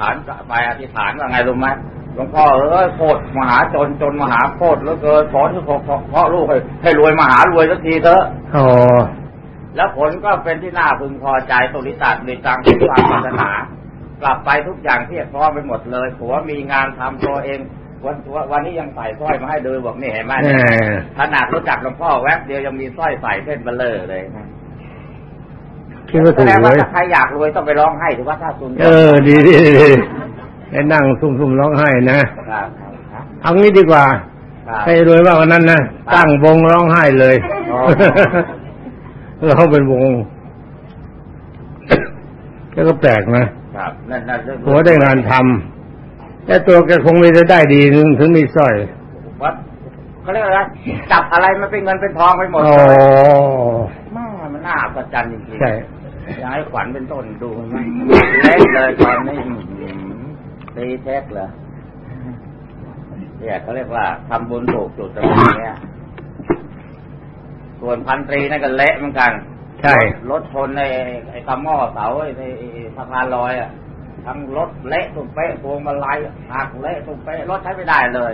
ฐานไปอธิษฐานว่าไงรู้ไหมหลวงพ่อเอ้ยโคตรมหาจนจนมหาโคตรแล้วเกินสอนทุกข์เพราะลูกให้ให้รวยมหารวยสักทีเถอะอ๋อแล้วผลก็เป็นที่น่าพึงพอใจสุริตาในจังที่ความปรารถนากลับไปทุกอย่างเพียบพร้อมไปหมดเลยผัวมีงานทำตัวเอง วันวันนี้ยังใส่สร้อยมาให้ดูบอกนี่เห็นไหมแหเนี่ยมขนาดรู้จักหลวงพ่อแวบเดียวยังมีสร้อยใส่เส้นเบลเลอร์เลยนะ คิดว่าแสถูกดงเลว่ายถ้าใครอยากรวยต้องไปร้องให้ถือว่าถ้าคุณเออ ดีดีดีให้นั่งซุ่มๆร้องไห้นะครับครับเอางี้ดีกว่าครับให้รวยมากกว่านั้นนะตั้งวงร้องไห้เลยอ๋อร้องเป็นวงแล้วก็แปลกนะครับนั่นนั่นหัวได้งานทำแต่ตัวแกคงไม่ได้ได้ดีถึงถึงมีสร้อยวัดเขาเรียกอะไรจับอะไรมันเป็นเงินเป็นทองไปหมดอ๋อแม่มันน่าอัศจรรย์จริงๆใช่อ ยากให้ขวัญเป็นต้นดูมันไหมเล็กเลยตอนนี้อื้อหือตีเทคเหรอเนี่ยเขาเรียกว่าทำบุญถูกจุดตรงนี้ยส่วนพันตรีนั่นก็เละเหมือนกัน ใช่รถชนในไอ้ตะหม้อเสาไอ้ในสะพานลอยอะทั้งรถเละตุ้มเป๊ะพวงมาลัยหักเละตุ้มเป๊ะรถใช้ไม่ได้เลย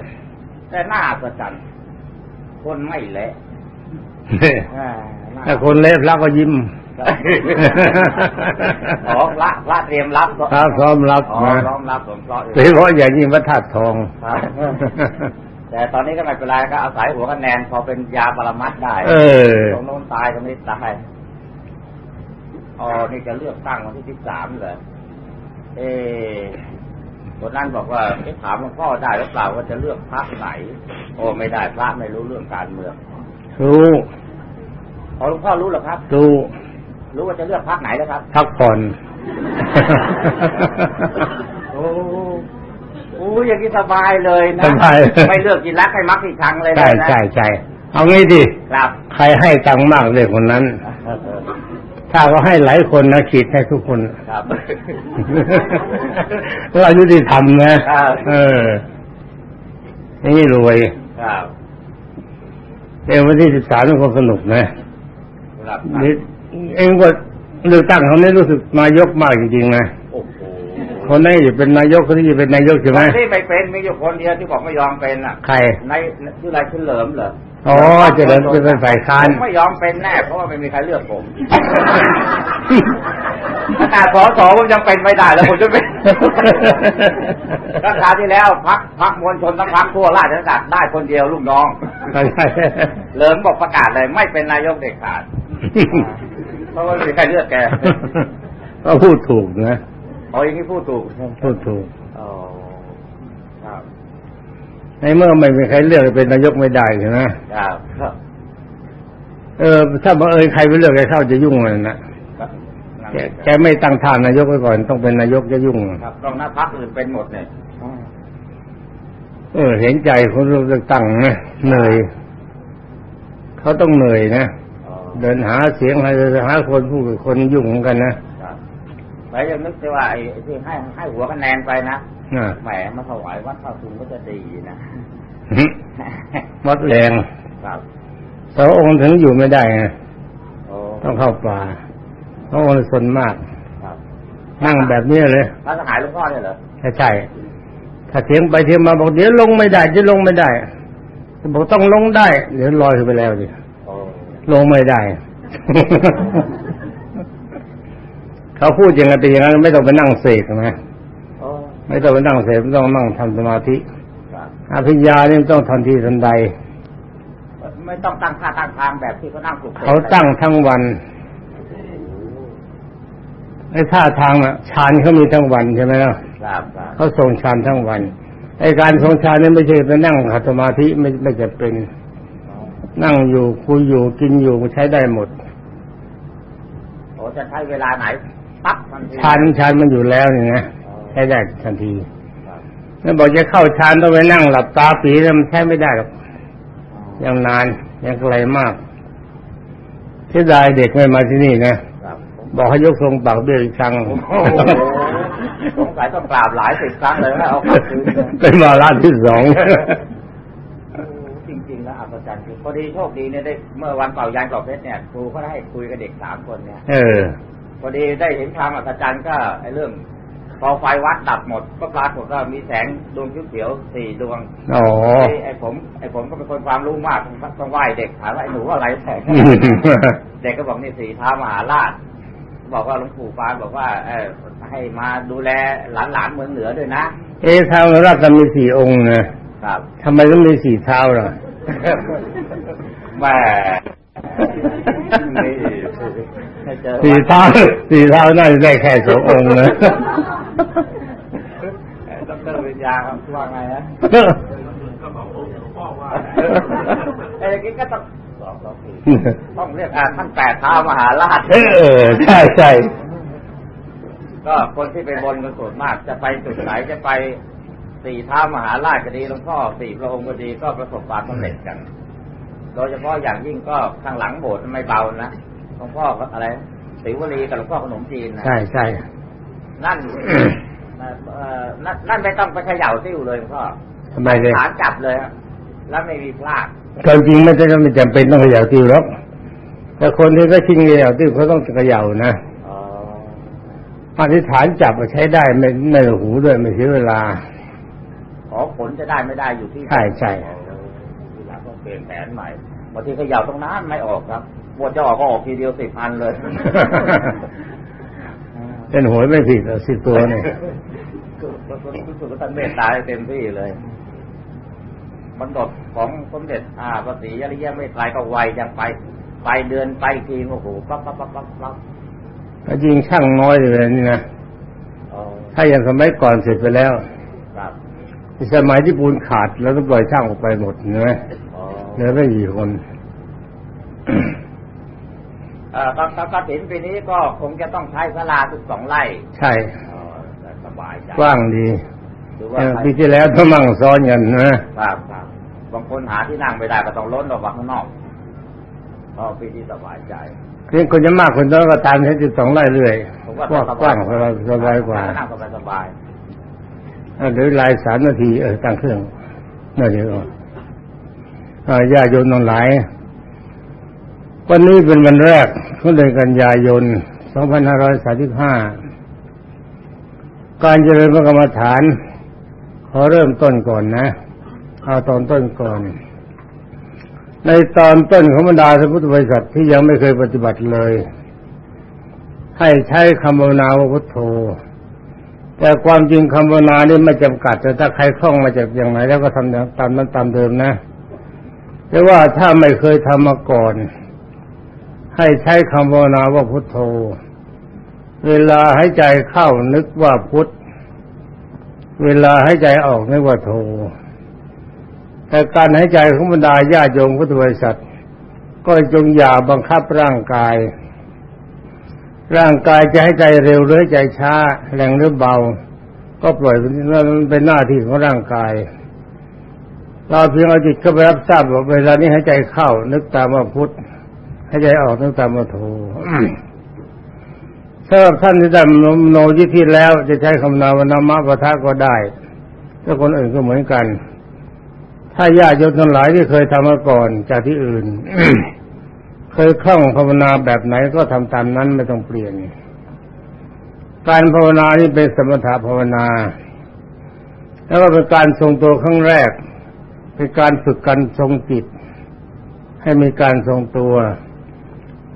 แต่หน้าประจันคนไม่เละอ่าหน้าถ้าคนเล็บแล้วก็ยิ้ม อ๋อพระพระเตรียมรับพระพร้อมรับอ๋อนะพร้อมรับสมเคราะห์อยู่โดยเฉพาะอย่างยิ่งวัดธาตุทองครับแต่ตอนนี้ก็ไม่เป็นไรก็อาศัยหัวคะแนนพอเป็นยาปรมัดได้เออตรงโน้นตายตรงนี้ตายอ๋อนี่จะเลือกตั้งวันที่สิบสามเลยเออคนนั้นบอกว่าจะถามหลวงพ่อได้หรือเปล่าว่าจะเลือกพรรคไหน โอ้ไม่ได้พระไม่รู้เรื่องการเมืองรู้พอหลวงพ่อรู้เหรอครับรู้ รู้ว่าจะเลือกพรรคไหนแล้วครับพักผ่อนโอ้โอ้อย่างนี้สบายเลยนะสบายไม่เลือกกินรักให้มักที่ชังเลยนะใช่ใช่ใช่เอางี้ดิครับ ใครให้ตังค์มากเลยคนนั้น ถ้าเขาให้หลายคนนะขีดให้ทุกคนครับเรายุติธรรมนะครับเออนี่รวยครับเอ็งวันที่สิบสามเป็นคนสนุกนะครับนี่ เองก็เลือกตั้งเขาเนี่ยรู้สึกนายกมากจริงๆนะโอ้โหคนนี้จะเป็นนายกคนนี้จะเป็นนายกใช่ไหมที่ไม่เป็นมีอยู่คนเดียวที่บอกไม่ยอมเป็นอะ ใครในชื่ออะไรชื่อเหลิมเหรออ๋อเจริญเป็นฝ่ายค้านผมไม่ยอมเป็นแน่เพราะว่าไม่มีใครเลือกผมขนาดสอสอผมยังเป็นไม่ได้แล้วผมจะเป็นรัฐาลที่แล้วพักพักมวลชนทั้งพักทั่วราชอาณาจักรได้คนเดียวลูกน้องใช่ใช่เหลิมบอกประกาศเลย ไม่เป็นนายกเด็ดขาด เพราะว่าไม่มีใครเลือกแกก็พูดถูกนะเอาอย่างนี้พูดถูกพูดถูกอ๋อครับในเมื่อไม่มีใครเลือกเป็นนายกไม่ได้ใช่ไหมครับครับเออถ้าบังเอิญใครไปเลือกใครเข้าจะยุ่งเลยนะแกแกไม่ตั้งท่านายกไว้ก่อนต้องเป็นนายกจะยุ่งครับต้องหน้าพักอื่นเป็นหมดเนี่ยเออ เห็นใจคนเลือกตั้งนะเหนื่อยเขาต้องเหนื่อยนะอ๋อ เดินหาเสียงหาหาคนพูดกับคนยุ่งเหมือนกันนะครับแล้วยังนึกได้ว่าไอ้ที่ให้ให้หัวคะแนนไปนะน่ะแหมมาถวายวัดพระคุณก็จะดีนะวัดแรงครับพระองค์ถึงอยู่ไม่ได้ไงโอ้ต้องเข้าป่าพระองค์สนมากครับนั่งแบบนี้เลยพระสหายหลวงพ่อเนี่ยเหรอใช่ใช่ถ้าเถียงไปเถียงมาบอกเดี๋ยวลงไม่ได้จะลงไม่ได้บอกต้องลงได้ เดี๋ยวลอยขึ้นไปแล้วดิโอ้ ลงไม่ได้ เขาพูดอย่างนั้นแต่อย่างนั้นไม่ต้องไปนั่งเสกนะโอ้ไม่ต้องไปนั่งเสกไม่ต้องนั่งทำสมาธิครับอภิญญานี่ต้องทันทีทันใด ไม่ต้องตั้งท่าตั้งทางแบบที่เขานั่งปลุกสกเขาตั้งทั้งวันไอ้ท่าทางอะฌานเขามีทั้งวันใช่ไหมล่ะครับครับเขาทรงฌานทั้งวันไอ้การทรงฌานนี่ไม่ใช่ไปนั่งขัดสมาธิไม่ไม่จะเป็น นั่งอยู่คุยอยู่กินอยู่ใช้ได้หมดโอ้จะใช้เวลาไหนปั๊บทันทีฌานฌานมันอยู่แล้วนี่นะอ๋อใช้ได้ทันทีครับแล้วบอกจะเข้าฌานต้องไปนั่งหลับตาปีแล้วมันใช้ไม่ได้หรอกยังนานยังไกลมากเสียดายเด็กไม่มาที่นี่นะครับบอกให้ยกทรงปากเบี้ยอีกครั้งโอ้โหสงสัยต้องกราบหลายสิบครั้งเลยนะเอากลับคืนนะเป็นวาระที่สองจริงๆแล้ว อัศจรรย์คือพอดีโชคดีเนี่ยได้เมื่อวันเป่ายานเป่าเพชรเนี่ยครูเขาได้คุยกับเด็กสามคนเนี่ย เออ พอดีได้เห็นความอัศจรรย์ก็ไอ้เรื่องพอไฟวัดดับหมด ก็ปรากฏว่ามีแสงดวงเขียวๆสี่ดวงอ๋อไอ้ไอ้ผมไอ้ผมก็เป็นคนความรู้มากต้องไหว้เด็กถามว่าไอ้หนูว่าอะไรแสงเด็กก็บอกนี่สีท้ามหาราชบอกว่าหลวงปู่ฟานบอกว่า เออให้มาดูแลหลานๆเมืองเหนือด้วยนะ เอ๊ะเท้ารักกันมีสี่องค์นะครับทำไมต้องมีสี่เท้าล่ะ แม่นี่ให้เจอสี่เท้าสี่เท้าน่าจะได้แค่สององค์นะดรวิญญาครับว่าไงฮะเอ้ยก็ต้องสองสองสี่ต้องเรียกอ่าท่านแปดเท้ามหาราช เออ ใช่ใช่ก็คนที่ไปบนกันส่วนมากจะไปจุดไหนจะไป สี่เท้ามหาราชก็ดีหลวงพ่อสี่พระองค์ก็ดีก็ประสบความสำเร็จกัน โดยเฉพาะอย่างยิ่งก็ข้างหลังโบสถ์ไม่เบานะหลวงพ่อก็อะไรศิวลีกับหลวงพ่อขนมจีนนะใช่ใช่นั่นเอ่อนั่นนั่นไม่ต้องไปเขย่าซิ่วเลยหลวงพ่อทำไมเลยฐานจับเลยฮะแล้วไม่มีพลาดความจริงไม่ใช่ไม่จำเป็นต้องเขย่าติ้วหรอกแต่คนที่ก็ชิงเขย่าติ้วเขาต้องเขย่านะอ๋ออธิษฐานจับมาใช้ได้ไม่ไม่หูด้วยไม่เสียเวลา ขอผลจะได้ไม่ได้อยู่ที่ใช่ใช่ทีหลังต้องเปลี่ยนแผนใหม่บางทีเขย่าตรงนั้นไม่ออกครับบวชจะออกก็ออกทีเดียวสิบพันเลยเป็นหวยไม่ผิดหรอกสิบตัวเนี่ยรู้สึกว่าท่านเมตตาเต็มที่เลยบรรดดของสมเด็จอ่าพระศรีอริยเมตไตรก็ไวยังไป ไปเดือนไปอีกทีโอ้โหปั๊บปั๊บปั๊บปั๊บปั๊บก็จริงช่างน้อยเลยนี่นะอ๋อถ้าอย่างสมัยก่อนเสร็จไปแล้วครับ สมัยที่ปูนขาดแล้วต้องปล่อยช่างออกไปหมดเห็นไหมอ๋อเหลือไม่กี่คนเอ่อตอนตอนกฐินปีนี้ก็คงจะต้องใช้สลาทุกสองไร่ ใช่อ๋อสบายใจกว้างดีหรือว่าเออใครปีที่แล้วต้องมั่งซ้อนกันนะครับครับบางคนหาที่นั่งไม่ได้ก็ต้องล้นออกมาข้างนอกเพราะปีที่สบายใจเพียงคนจะมากคนน้อยก็ตามใช้จุดสองไร่เรื่อยผมว่ากว้างกว้างสบายสบายกว่านั่งสบายสบาย อะเดี๋ยวลายสามนาทีเออตั้งเครื่องน่าเดี๋ยวก่อนอ่าญาโยมทั้งหลาย วันนี้เป็นวันแรกของเดือนกันยายน 2535 การเจริญพระกรรมฐาน ขอเริ่มต้นก่อนนะ เอาตอนต้นก่อน ในตอนต้นของบรรดาสมุทรบริษัทที่ยังไม่เคยปฏิบัติเลย ให้ใช้คำภาวนาว่าพุทโธ แต่ความจริงคำภาวนานี่ไม่จำกัด แต่ถ้าใครคล่องมาจากอย่างไหนแล้วก็ทำตามนั้นตามเดิมนะแต่ว่าถ้าไม่เคยทำมาก่อน ให้ใช้คำภาวนาว่าพุทโธ เวลาให้ใจเข้านึกว่าพุทธเวลาให้ใจออกนึกว่าโธแต่การให้ใจของบรรดาญาโยมพุทธบริษัท ก็จงอย่าบังคับร่างกาย ร่างกายจะให้ใจเร็วหรือใจช้า แรงหรือเบา ก็ปล่อยมันเป็นหน้าที่ของร่างกาย เราเพียงเอาจิตเข้าไปรับทราบว่าเวลานี้ให้ใจเข้า นึกตามว่าพุทธให้ใจออกนึกตามว่าโทสำหรับท่านที่ทำโนยิที่แล้วจะใช้คำนาวนามาปะทะก็ได้ถ้าคนอื่นก็เหมือนกัน ถ้าญาติโยมทั้งหลายที่เคยทำมาก่อนจากที่อื่น เคยคล่องภาวนาแบบไหนก็ทำตามนั้นไม่ต้องเปลี่ยน การภาวนานี่เป็นสมถะภาวนา แล้วก็เป็นการทรงตัวครั้งแรก เป็นการฝึกการทรงจิต ให้มีการทรงตัว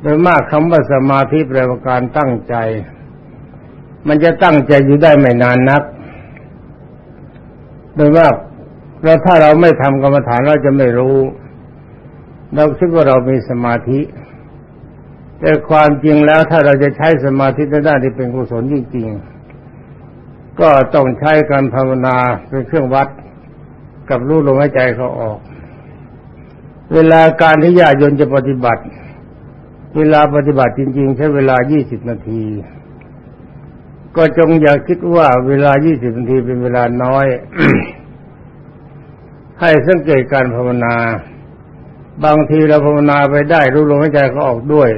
โดยมากคำว่าสมาธิแปลว่าการตั้งใจ มันจะตั้งใจอยู่ได้ไม่นานนัก โดยมากแล้วถ้าเราไม่ทำกรรมฐานเราจะไม่รู้ เราคิดว่าเรามีสมาธิ แต่ความจริงแล้วถ้าเราจะใช้สมาธิในด้านที่เป็นกุศลจริงๆ ก็ต้องใช้การภาวนาเป็นเครื่องวัดกับรู้ลมหายใจเขาออก เวลาการที่ญาติโยนจะปฏิบัติ เวลาปฏิบัติจริง ๆ ใช้เวลา 20 นาที ก็จงอย่าคิดว่าเวลา 20 นาทีเป็นเวลาน้อย ให้สังเกตการภาวนา บางทีเราภาวนาไปได้รู้ลมหายใจเขาออกด้วย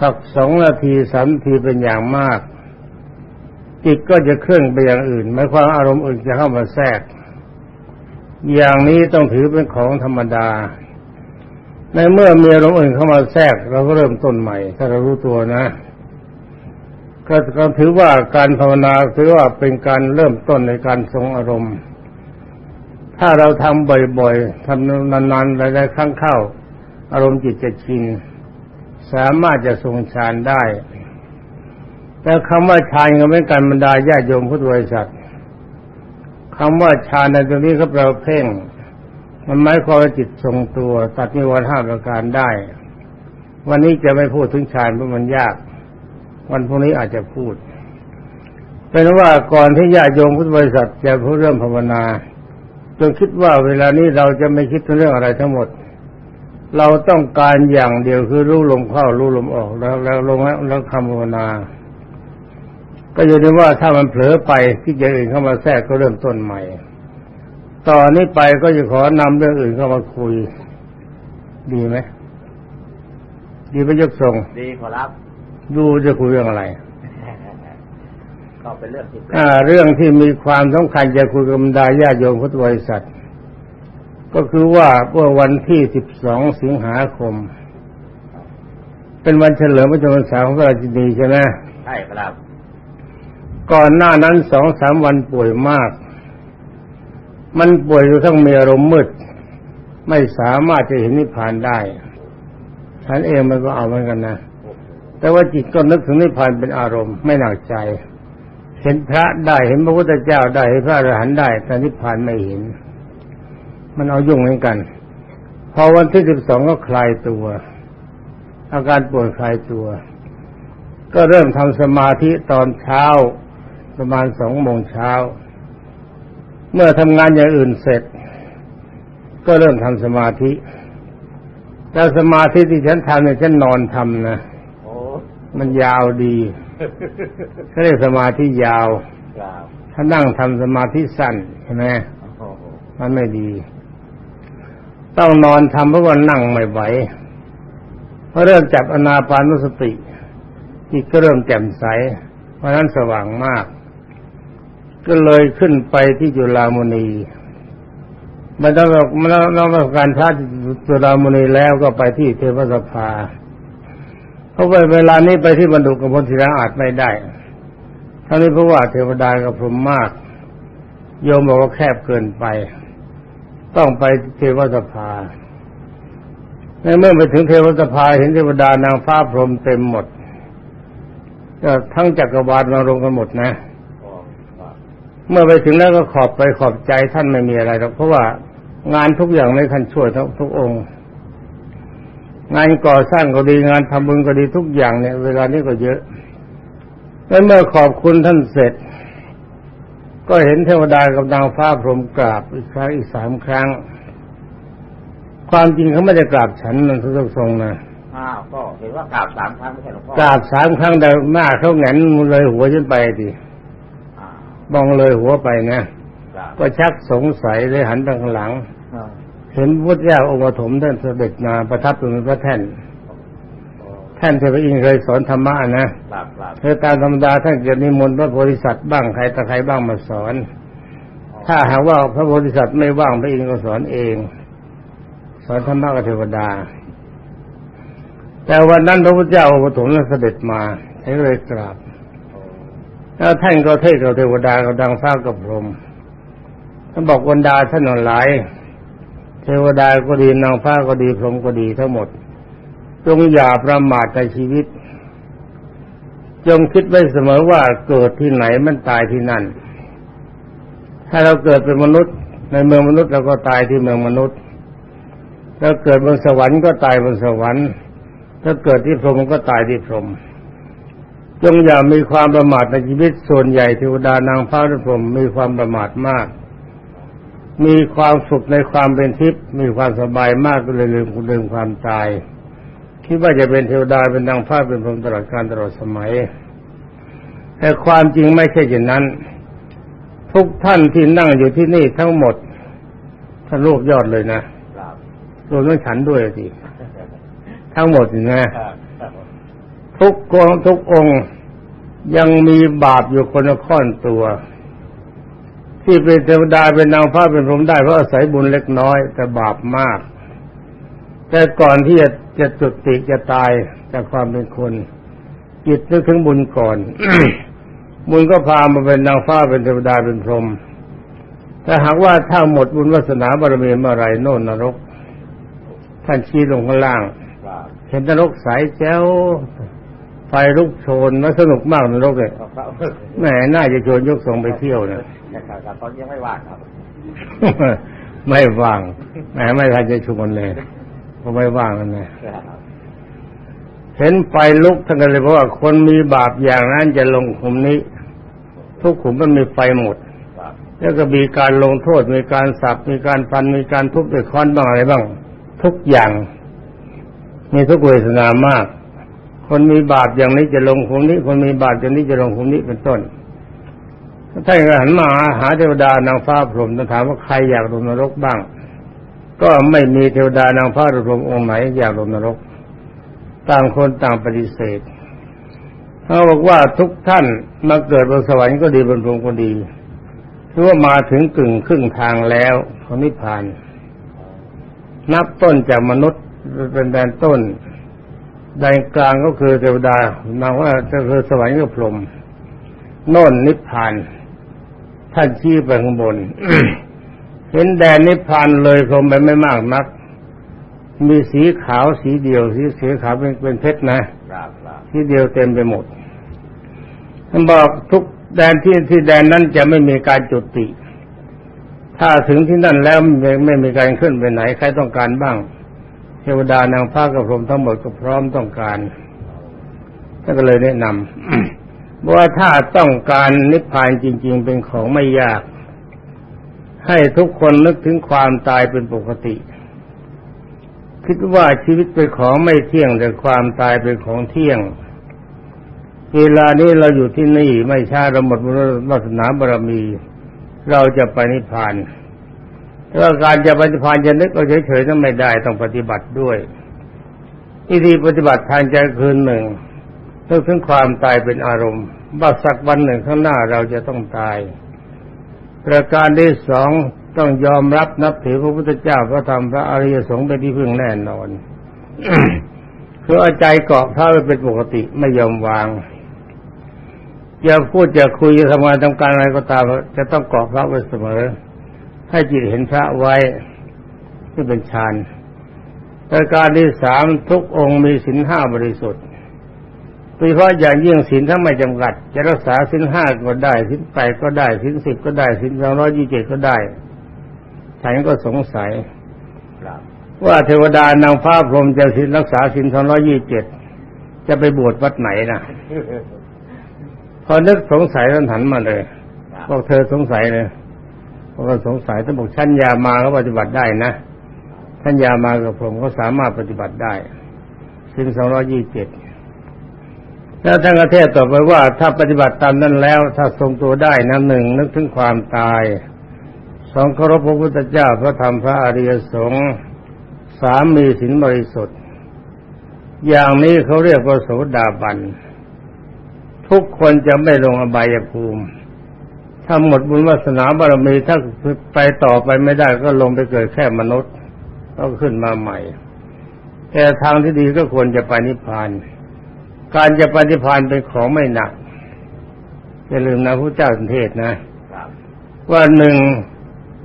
สักสองนาทีสามนาทีเป็นอย่างมาก จิตก็จะเคลื่อนไปอย่างอื่นหมายความอารมณ์อื่นจะเข้ามาแทรก อย่างนี้ต้องถือเป็นของธรรมดา ในเมื่อมีอารมณ์อื่นเข้ามาแทรก เราก็เริ่มต้นใหม่ ถ้าเรารู้ตัวนะก็ก็ถือว่าการภาวนาถือว่าเป็นการเริ่มต้นในการทรงอารมณ์ ถ้าเราทำบ่อยๆทำนานๆหลายๆครั้งเข้า อารมณ์จิตจะชิน สามารถจะทรงฌานได้ แต่คำว่าฌานก็ไม่กันบรรดาญาโยมพุทธบริษัทคำว่าฌานในตรงนี้ก็แปลเพ่ง มันหมายความว่าจิตทรงตัว ตัดนิวรณ์ห้าประการได้ วันนี้จะไม่พูดถึงฌานเพราะมันยาก วันพรุ่งนี้อาจจะพูดเป็นว่าก่อนที่ญาโยมพุทธบริษัทจะพูดเรื่องภาวนา จงคิดว่าเวลานี้เราจะไม่คิดเรื่องอะไรทั้งหมด เราต้องการอย่างเดียวคือรู้ลมเข้ารู้ลมออกแล้วแล้วลงแล้วแล้วคำภาวนา ก็อยู่ที่ว่าถ้ามันเผลอไปที่จะอื่นเข้ามาแทรกก็เริ่มต้นใหม่ต่อนนี้ไปก็จะขอนำเรื่องอื่นเข้ามาคุย ดีไหมดีไปยกส่งดีขอรับ ดูจะคุยเรื่องอะไร ก็เป็นเรื่องที่แปลอ่ากเรื่องที่มีความสำคัญจะคุยกับบรรดาญาติโยมพุทธบริษัท ก็คือว่าเมื่อวันที่12สิงหาคม เป็นวันเฉลิมพระชนมพรรษาของพระราชินีใช่ไหมใช่ครับ ก่อนหน้านั้นสองสามวันป่วยมาก มันป่วยจนทั้งมีอารมณ์มืด ไม่สามารถจะเห็นนิพพานได้ฉันเองมันก็เอาเหมือนกันนะแต่ว่าจิตก็นึกถึงนิพพานเป็นอารมณ์ไม่หนักใจ เห็นพระได้เห็นพระพุทธเจ้าได้เห็นพระอรหันต์ได้แต่นิพพานไม่เห็น มันเอายุ่งเหมือนกัน พอวันที่สิบสองก็คลายตัว อาการปวดคลายตัว ก็เริ่มทำสมาธิตอนเช้าประมาณสองโมงเช้า เมื่อทำงานอย่างอื่นเสร็จ ก็เริ่มทำสมาธิแต่สมาธิที่ฉันทำเนี่ยฉันนอนทำนะโอ้มันยาวดี เขาเรียกสมาธิยาวครับถ้านั่งทำสมาธิสั้นใช่ไหมโอ้โหมันไม่ดี ต้องนอนทำเพราะว่านั่งไม่ไหวพอเริ่มจับอนาปานุสติจิตก็เริ่มแจ่มใส เพราะนั้นสว่างมาก ก็เลยขึ้นไปที่จุฬามณีมันต้องมันต้องต้องการพระจุฬามณีแล้วก็ไปที่เทวสภา เพราะว่าเวลานี้ไปที่บรรดุกับพลศิลาอาจไม่ได้ทั้งนี้เพราะว่าเทวดากับพรหมมาก โยมบอกว่าแคบเกินไป ต้องไปเทวสภาในเมื่อไปถึงเทวสภาเห็นเทวดานางฟ้าพรหมเต็มหมดก็ทั้งจักรวาลมาลงกันหมดนะ เมื่อไปถึงแล้วก็ขอบไปขอบใจท่านไม่มีอะไรหรอกเพราะว่างานทุกอย่างในท่านช่วยทุกทุกองค์ งานก่อสร้างก็ดีงานทำบุญก็ดีทุกอย่างเนี่ย เวลานี้ก็เยอะ แล้วเมื่อขอบคุณท่านเสร็จ ก็เห็นเทวดากับนางฟ้าพรหมกราบอีกครั้งอีกสามครั้ง ความจริงเขาไม่ได้กราบฉันมันทุกทรงนะอ้าวก็เห็นว่ากราบสามครั้งไม่ใช่หลวงพ่อกราบสามครั้งแต่หน้าเขาแหงนเลยหัวฉันไปดิอ่ามองเลยหัวไปนะกราบก็ชักสงสัยเลยหันไปข้างหลังอ่า เห็นพระเจ้าองค์ปฐมท่านเสด็จมาประทับอยู่บนพระแท่นโอ้แท่นเทพอินทร์เคยสอนธรรมะนะกราบกราบเธอตามธรรมดาท่านจะนิมนต์พระโพธิสัตว์บ้างใครตะใครบ้างมาสอน ถ้าหากว่าพระโพธิสัตว์ไม่ว่างพระอินทร์ก็สอนเอง สอนธรรมะกับเทวดา แต่วันนั้นพระพุทธเจ้าองค์ปฐมนั้นเสด็จมาท่านก็เลยกราบโอ้แล้วท่านก็เทศกับเทวดากับดังฟ้ากับพรหมท่านบอกวันดาท่านทั้งหลาย เทวดาก็ดีนางฟ้าก็ดีพรหมก็ดีทั้งหมด จงอย่าประมาทในชีวิต จงคิดไว้เสมอว่าเกิดที่ไหนมันตายที่นั่น ถ้าเราเกิดเป็นมนุษย์ ในเมืองมนุษย์เราก็ตายที่เมืองมนุษย์ถ้าเกิดบนสวรรค์ก็ตายบนสวรรค์ ถ้าเกิดที่พรหมก็ตายที่พรหมจงอย่ามีความประมาทในชีวิตส่วนใหญ่เทวดานางฟ้าและพรหมมีความประมาทมาก มีความสุขในความเป็นทิพย์มีความสบายมากก็เลยลืมลืมความตาย คิดว่าจะเป็นเทวดาเป็นนางฟ้าเป็นพรหมตลอดการตลอดสมัย แต่ความจริงไม่ใช่อย่างนั้น ทุกท่านที่นั่งอยู่ที่นี่ทั้งหมดท่านรูปยอดเลยนะรวมทั้งฉันด้วยสิทั้งหมดนี่นะทุกกองทุกองค์ยังมีบาปอยู่คนละข้อนตัว ที่เป็นเทวดาเป็นนางฟ้าเป็นพรหมได้เพราะอาศัยบุญเล็กน้อย แต่บาปมาก แต่ก่อนที่จะจะจุติจะตายจากความเป็นคน จิตนึกถึงบุญก่อนบุญก็พามาเป็นนางฟ้าเป็นเทวดาเป็นพรหมถ้าหากว่าถ้าหมดบุญวาสนาบารมีเมื่อไรโน่นนรก ท่านชี้ลงข้างล่างครับเห็นนรกใสแจ้วไฟลุกโชนแล้วสนุกมากนรกเลยครับแหมน่าจะชวนยกทรงไปเที่ยวนะ ครับครับตอนนี้ยังไม่ว่างครับ ไม่ว่างแหมไม่ทันจะชวนเลยเพราะไม่ว่างนั่นไงครับเห็นไฟลุกทั้งกันเลยเพราะว่าคนมีบาปอย่างนั้นจะลงขุมนี้ ทุกขุมมันมีไฟหมดครับแล้วก็มีการลงโทษมีการสับมีการฟันมีการทุบด้วยค้อนบ้างอะไรบ้าง ทุกอย่าง มีทุกเวทนามาก คนมีบาปอย่างนี้จะลงขุมนี้ คนมีบาปอย่างนี้จะลงขุมนี้เป็นต้น ถ้าอย่านหันมาหาเทวดานางฟ้าพรหมจะถามว่าใครอยากลงนรกบ้าง ก็ไม่มีเทวดานางฟ้าพรหมองค์ไหนอยากลงนรก ต่างคนต่างปฏิเสธเขาบอกว่าทุกท่านมาเกิดบนสวรรค์ก็ดีบนพรหมก็ดีถือว่ามาถึงกึ่งครึ่งทางแล้วของนิพพาน นับต้นจากมนุษย์เป็นแดนต้นแดนกลางก็คือเทวดานางว่าจะคือสวรรค์ก็พรหมโน่นนิพพาน ท่านชี้ไปข้างบน เห็นแดนนิพพานเลยพรหมไปไม่มากนัก มีสีขาวสีเดียว สีสีขาวเป็นเป็นเพชรนะครับครับสีเดียวเต็มไปหมดท่านบอกทุกแดนที่ที่แดนนั้นจะไม่มีการจุติ ถ้าถึงที่นั่นแล้วไม่ไม่มีการขึ้นไปไหนใครต้องการบ้าง เทวดานางฟ้ากับพรหมทั้งหมดก็พร้อมต้องการท่านก็เลยแนะนำ ว่าถ้าต้องการนิพพานจริง ๆ เป็นของไม่ยาก ให้ทุกคนนึกถึงความตายเป็นปกติ คิดว่าชีวิตเป็นของไม่เที่ยงแต่ความตายเป็นของเที่ยง เวลานี้เราอยู่ที่นี่ไม่ช้าเราหมดบุญวาสนาบารมี เราจะไปนิพพานแต่ว่าการจะปนิพพานจะนึกเอาเฉยๆนั้นไม่ได้ต้องปฏิบัติด้วยวิธีปฏิบัติทางใจคืนหนึ่งนึกถึงความตายเป็นอารมณ์ ว่าสักวันหนึ่งข้างหน้าเราจะต้องตาย ประการที่สองต้องยอมรับนับถือพระพุทธเจ้าพระธรรมพระอริยสงฆ์เป็นที่พึ่งแน่นอนคือเอาใจเกาะพระไว้เป็นปกติไม่ยอมวางจะพูดจะคุยจะทำงานทำการอะไรก็ตาม จะต้องเกาะพระไว้เสมอ ให้จิตเห็นพระไว้ที่เป็นฌานประการที่สามทุกองค์มีศีลห้าบริสุทธิ์ โดยเฉพาะอย่างยิ่งศีลทั้งไม่จำกัด จะรักษาศีลห้าก็ได้ศีลแปดก็ได้ศีลสิบก็ได้ศีลสองร้อยยี่สิบเจ็ดก็ได้ฉันก็สงสัยครับว่าเทวดานางฟ้าพรหมจะศีลรักษาศีลสองร้อยยี่สิบเจ็ดจะไปบวชวัดไหนนะพอนึกสงสัยท่านหันมาเลยครับบอกเธอสงสัยเลยเพราะว่าสงสัยท่านบอกชั้นยามาเขาปฏิบัติได้นะท่านยามากับผมเขาสามารถปฏิบัติได้ศีลสองร้อยยี่สิบเจ็ด แล้วท่านก็เทศต่อไปว่าถ้าปฏิบัติตามนั้นแล้ว ถ้าทรงตัวได้นะหนึ่งนึกถึงความตายสองเคารพพระพุทธเจ้าพระธรรมพระอริยสงฆ์สามมีศีลบริสุทธิ์ อย่างนี้เขาเรียกว่าโสดาบัน ทุกคนจะไม่ลงอบายภูมิ ถ้าหมดบุญวาสนาบารมีถ้าไปต่อไปไม่ได้ก็ลงไปเกิดแค่มนุษย์ก็ขึ้นมาใหม่ แต่ทางที่ดีก็ควรจะไปนิพพาน การจะปนิพพานเป็นของไม่หนักอย่าลืมนะพระเจ้าเทศนะว่าหนึ่ง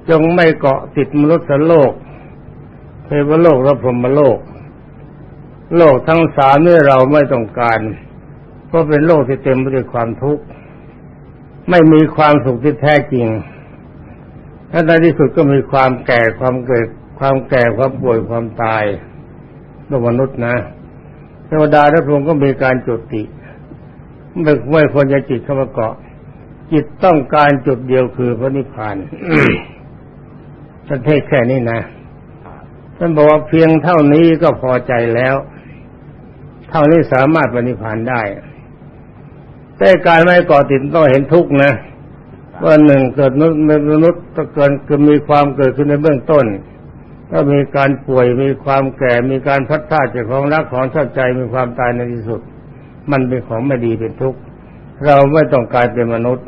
จงไม่เกาะติดมนุษย์โลกเทวโลกและพรหมโลก โลกทั้งสามนี่เราไม่ต้องการ เพราะเป็นโลกที่เต็มไปด้วยความทุกข์ไม่มีความสุขที่แท้จริงและในที่สุดก็มีความแก่ความเกิดความแก่ความป่วยความตายโลกมนุษย์นะ ทวดาและพรหมก็มีการจุติไม่ไม่ควรจะจิตเข้ามาเกาะ จิตต้องการจุดเดียวคือพระนิพพานท่านเทศแค่นี้นะท่านบอกว่าเพียงเท่านี้ก็พอใจแล้ว เท่านี้สามารถปฏิพานได้ แต่การไม่ก่อติดต้องเห็นทุกข์นะว่าหนึ่งเกิดมนุษย์ก็เกิดคือมีความเกิดขึ้นในเบื้องต้น ก็มีการป่วยมีความแก่มีการพัดพลาดจากของรักของชอบใจมีความตายในที่สุด มันเป็นของไม่ดีเป็นทุกข์เราไม่ต้องการเป็นมนุษย์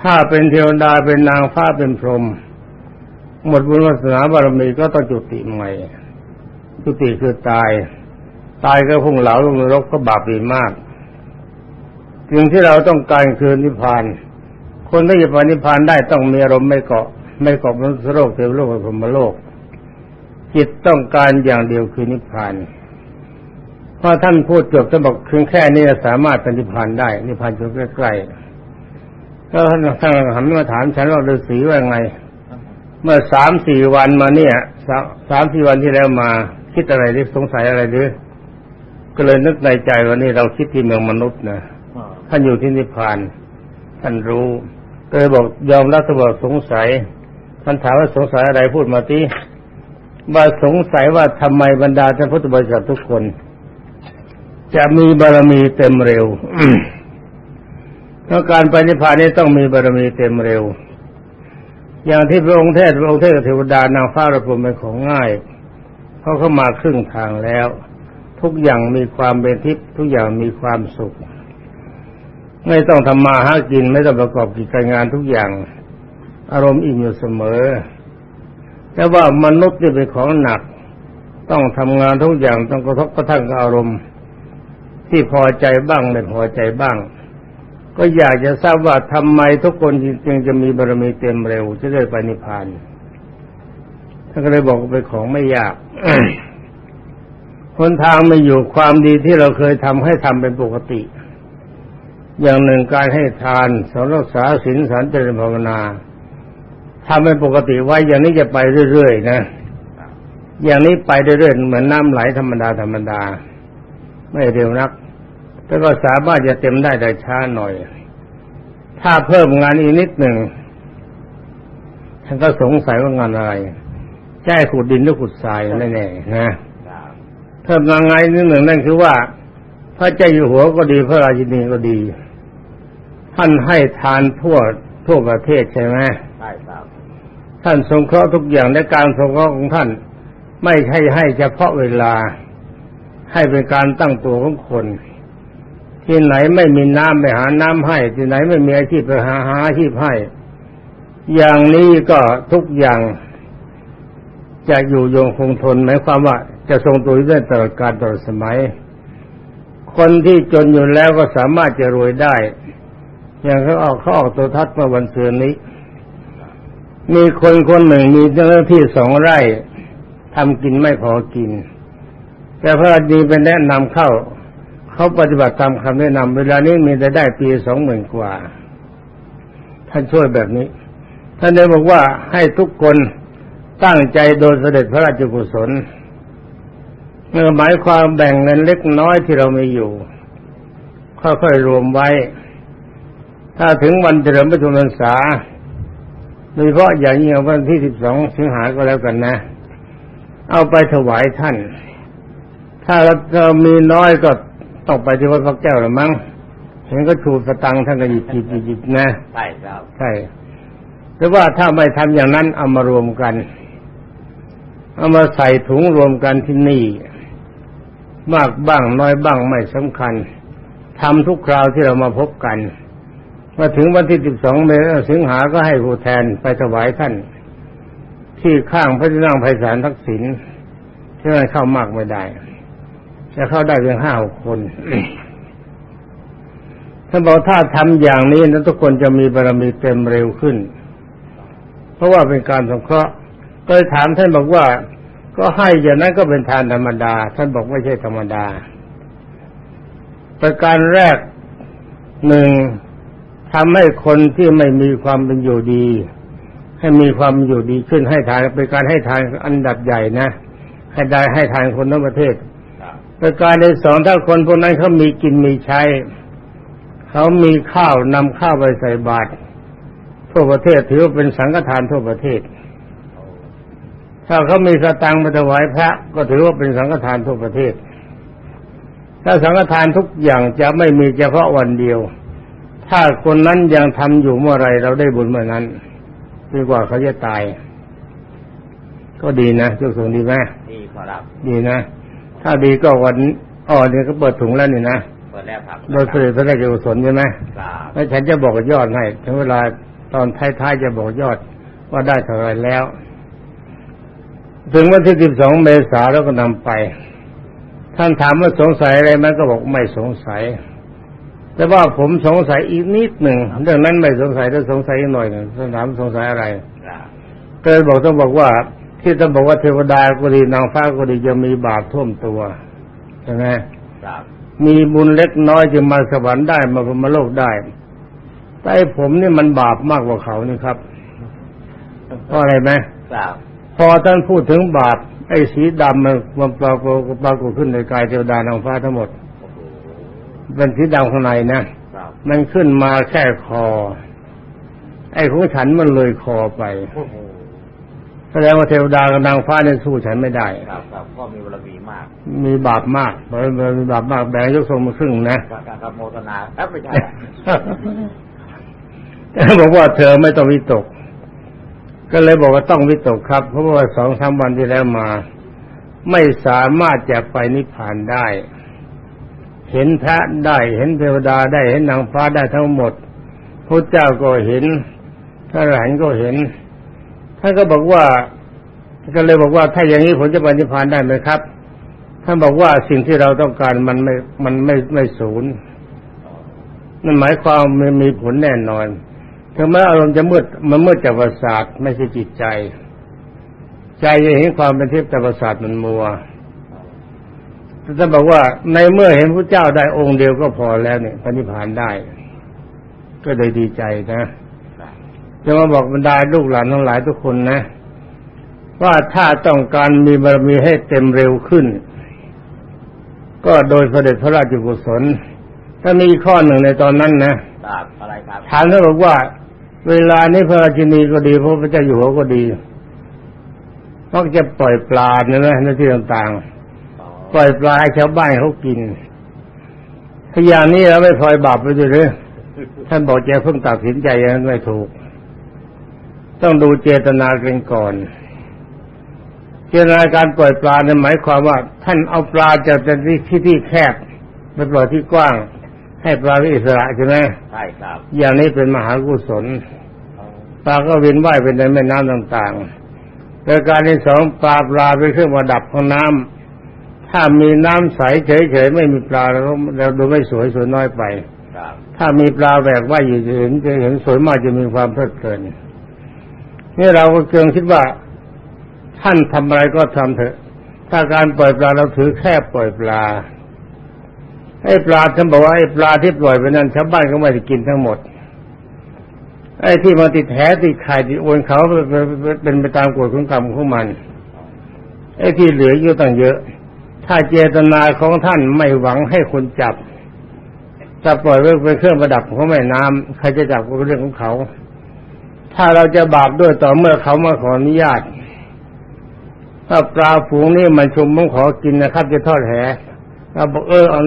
ถ้าเป็นเทวดาเป็นนางฟ้าเป็นพรหมหมดบุญวาสนาบารมีก็ต้องจุติใหม่จุติคือตาย ตายก็พุ่งเหลาลงนรกก็บาปปีมากสิ่งที่เราต้องการคือนิพพาน คนที่จะไปนิพพานได้ต้องมีอารมณ์ไม่เกาะ ไม่กาะมนุษย์โลกเทวโลกพรหมโลก จิตต้องการอย่างเดียวคือนิพพานพอท่านพูดจบท่านบอกเพียงแค่นี้สามารถเป็นนิพพานได้ นิพพานอยู่ใกล้ๆก็ท่านท่านหันมาถามฉันว่าฤาษีว่าไง เมื่อสามสี่วันมาเนี่ยสามสี่วันที่แล้วมา คิดอะไรหรือสงสัยอะไรหรือก็เลยนึกในใจว่านี่เราคิดที่เมืองมนุษย์นะท่านอยู่ที่นิพพาน ท่านรู้ก็เลยบอกยอมรับตัวบอกสงสัย ท่านถามว่าสงสัยอะไรพูดมาที่ว่าสงสัยว่าทำไมบรรดาท่านพุทธบริษัททุกคน จะมีบารมีเต็มเร็วเพราะการไปนิพพานนี้ต้องมีบารมีเต็มเร็ว อย่างที่พระองค์เทศพระองค์เทศเทวดานางฟ้าระพรมเป็นของง่ายเพราะเขามาครึ่งทางแล้ว ทุกอย่างมีความเป็นทิพย์ทุกอย่างมีความสุข ไม่ต้องทำมาหากินไม่ต้องประกอบกิจการงานทุกอย่าง อารมณ์อิ่มอยู่เสมอ แต่ว่ามนุษย์นี่เป็นของหนัก ต้องทำงานทุกอย่างต้องกระทบกระทั่งกับอารมณ์ ที่พอใจบ้างไม่พอใจบ้าง ก็อยากจะทราบว่าทำไมทุกคนจึงจะมีบารมีเต็มเร็วจะได้ไปนิพพานท่านก็เลยบอกเป็นของไม่ยากคนทางไม่อยู่ความดีที่เราเคยทำให้ทำเป็นปกติ อย่างหนึ่งการให้ทานสรักษาศีลสันติภาวนา ทำเป็นปกติไว้อย่างนี้จะไปเรื่อยๆนะอย่างนี้ไปเรื่อยๆเหมือนน้ำไหลธรรมดาธรรมดา ไม่เร็วนัก แต่ก็สามารถจะเต็มได้แต่ช้าหน่อย ถ้าเพิ่มงานอีกนิดหนึ่งท่านก็สงสัยว่างานอะไรแจ้ขุดดินหรือขุดทรายแน่ๆนะเพิ่มงานไงนิดหนึ่งนั่นคือว่า พระเจ้าอยู่หัวก็ดีพระราชินีก็ดี ท่านให้ทานทั่วทั่วประเทศใช่ไหม ใช่ครับ ท่านสงเคราะห์ทุกอย่างในการสงเคราะห์ของท่าน ไม่ใช่ให้เฉพาะเวลา ให้เป็นการตั้งตัวของคน ที่ไหนไม่มีน้ำไปหาน้ำให้ ที่ไหนไม่มีอาชีพไปหาหาอาชีพให้ อย่างนี้ก็ทุกอย่างจะอยู่ยงคงทนหมายความว่าจะทรงตัวได้ตลอดกาลตลอดสมัย คนที่จนอยู่แล้วก็สามารถจะรวยได้ อย่างเขาออกเขาออกตัวทัศน์เมื่อวันเสาร์นี้ มีคนคนหนึ่งมีเจ้าหน้าที่สองไร่ทำกินไม่พอกิน แต่พระดีเป็นแนะนำเข้า เขาปฏิบัติตามคำแนะนำเวลานี้มีแต่ได้ปีสองหมื่นกว่า ท่านช่วยแบบนี้ ท่านได้บอกว่าให้ทุกคนตั้งใจโดยเสด็จพระราชกุศลเมื่อหมายความแบ่งเงินเล็กน้อยที่เรามีอยู่ ค่อยๆรวมไว้ ถ้าถึงวันเฉลิมพระชนมพรรษา โดยเฉพาะอย่างยิ่งวันที่สิบสองสิงหาก็แล้วกันนะ เอาไปถวายท่าน ถ้าเรามีน้อยก็ต้องไปที่วัดพระแก้วหรือมั้งเห็นก็ชูสตังท่านก็หยิบหยิบหยิบนะใช่ครับใช่หรือว่าถ้าไม่ทำอย่างนั้นเอามารวมกัน เอามาใส่ถุงรวมกันที่นี่ มากบ้างน้อยบ้างไม่สำคัญทำทุกคราวที่เรามาพบกัน มาถึงวันที่สิบสองเมษสิงหาก็ให้ผู้แทนไปถวายท่าน ที่ข้างพระที่นั่งไพศาลทักษิณที่นั่นเข้ามากไม่ได้จะเข้าได้เพียงห้าคนท่านบอกถ้าทำอย่างนี้นั้นทุกคนจะมีบารมีเต็มเร็วขึ้น เพราะว่าเป็นการสงเคราะห์ก็เลยถามท่านบอกว่า ก็ให้อย่างนั้นก็เป็นทานธรรมดา ท่านบอกไม่ใช่ธรรมดา ประการแรกหนึ่ง ทำให้คนที่ไม่มีความเป็นอยู่ดี ให้มีความอยู่ดีขึ้นให้ทานเป็นการให้ทานอันดับใหญ่นะ ให้ได้ให้ทานคนทั้งประเทศประการในสองถ้าคนพวกนั้นเขามีกินมีใช้ เขามีข้าวนำข้าวไปใส่บาตรทั่วประเทศถือว่าเป็นสังฆทานทั่วประเทศ ถ้าเขามีสตังค์มาถวายพระ ก็ถือว่าเป็นสังฆทานทั่วประเทศ ถ้าสังฆทานทุกอย่างจะไม่มีเฉพาะวันเดียว ถ้าคนนั้นยังทำอยู่เมื่อไรเราได้บุญเมื่อนั้นดีกว่าเขาจะตาย ก็ดีนะเจ้าสงดีไหมดีครับ ดีนะ ถ้าดีก็วันอ๋อเนี่ยก็เปิดถุงแล้วนี่นะเปิดแล้วครับโดยเสด็จพระราชกุศลใช่ไหมแล้วฉันจะบอกยอดให้ถึงเวลาตอนท้ายๆจะบอกยอดว่าได้เท่าไรแล้ว ถึงวันที่สิบสองเมษาแล้วก็นำไป ท่านถามว่าสงสัยอะไรไหมันก็บอกไม่สงสัย แต่ว่าผมสงสัยอีกนิดหนึ่งเรื่องนั้นไม่สงสัยแต่สงสัยอีกหน่อยหนึ่งท่านถามสงสัยอะไรครับก็เลยบอกต้องบอกว่า ที่ต้องบอกว่าเทวดาก็ดีนางฟ้าก็ดีจะมีบาปท่วมตัวใช่ไหมครับมีบุญเล็กน้อยจึงมาสวรรค์ได้มาพรหมโลกได้แต่ไอ้ผมนี่มันบาปมากกว่าเขานี่ครับเพราะอะไรไหมครับพอท่านพูดถึงบาปไอ้สีดำมันมันปรากฏปรากฏขึ้นในกายเทวดานางฟ้าทั้งหมดโอ้โห เป็นสีดำข้างในนะครับมันขึ้นมาแค่คอ ไอ้ของฉันมันเลยคอไปโอ้โหแสดงว่าเทวดากับนางฟ้าเนี่ยสู้ฉันไม่ได้ครับครับก็มีบารมีมาก มีบาปมากเพราะมันมีบาปมากแบ่งยกทรงมาครึ่งนะการการโมทนาเอ้ยไม่ใช่อะบอกว่าเธอไม่ต้องวิตก ก็เลยบอกว่าต้องวิตกครับ เพราะว่าสองสามวันที่แล้วมา ไม่สามารถจะไปนิพพานได้ เห็นพระได้เห็นเทวดาได้เห็นนางฟ้าได้ทั้งหมดพระเจ้าก็เห็นพระอรหันก็เห็นท่านก็บอกว่าก็เลยบอกว่าถ้าอย่างนี้ผมจะปนิพานได้ไหมครับท่านบอกว่าสิ่งที่เราต้องการมันไม่มันไม่ไม่ศูนย์นั่นหมายความมันมีผลแน่นอนถึงแม้อารมณ์จะมืดมันมืดจากประสาทไม่ใช่จิตใจ ใจจะเห็นความเป็นเทพย์แต่ประสาทมันมัว ท่านบอกว่าในเมื่อเห็นพระเจ้าได้องค์เดียวก็พอแล้วเนี่ยปณิพานได้ ก็เลยดีใจนะจะมาบอกบรรดาลูกหลานทั้งหลายทุกคนนะ ว่าถ้าต้องการมีบารมีให้เต็มเร็วขึ้น ก็โดยเสด็จพระราชกุศล ถ้ามีข้อหนึ่งในตอนนั้นนะครับอะไรครับถามเขาบอกว่า เวลานี้พระราชินีก็ดีพระพุทธเจ้าอยู่หัวก็ดีมักจะปล่อยปลาเนี่ยนะในที่ต่างอ๋อๆ ปล่อยปลาให้ชาวบ้านเขากินถ้าอย่างนี้เราไม่พลอยบาปไปด้วยหรือท่านบอกแกเพิ่งตัดสินใจอย่างนั้นไม่ถูก ต้องดูเจตนากันก่อน เจตนาการปล่อยปลาเนี่ยหมายความว่า ท่านเอาปลาจากที่ที่แคบไปปล่อยที่กว้าง ให้ปลาได้อิสระใช่ไหมใช่ครับ อย่างนี้เป็นมหากุศลอ๋อปลาก็เวียนว่ายเป็นในแม่น้ำต่างๆประการที่สองปลาปลาเป็นเครื่องประดับของน้ำ ถ้ามีน้ำใสเฉยๆไม่มีปลาแล้วเราดูไม่สวยสวยน้อยไปครับถ้ามีปลาแหวกว่ายอยู่จะเห็นจะเห็นสวยมากจะมีความเพลิดเพลินนี่เราก็เกิงคิดว่า ท่านทำอะไรก็ทำเถอะ ถ้าการปล่อยปลาเราถือแค่ปล่อยปลาไอ้ปลาท่านบอกว่าไอ้ปลาที่ปล่อยไปนั้นชาวบ้านก็ไม่ได้กินทั้งหมด ไอ้ที่มาติดแหติดไข่ติดโอนเขาเป็นเป็นไปตามกฎของกรรมของมัน ไอ้ที่เหลืออยู่ตั้งเยอะ ถ้าเจตนาของท่านไม่หวังให้คนจับจะปล่อยไว้เป็นเครื่องประดับของแม่น้ำใครจะจับก็เป็นเรื่องของเขา ถ้าเราจะบาปด้วยต่อเมื่อเขามาขออนุญาต ถ้าปลาฝูงนี่มันชุมผมขอกินนะครับ จะทอดแหเราบอกเออเอา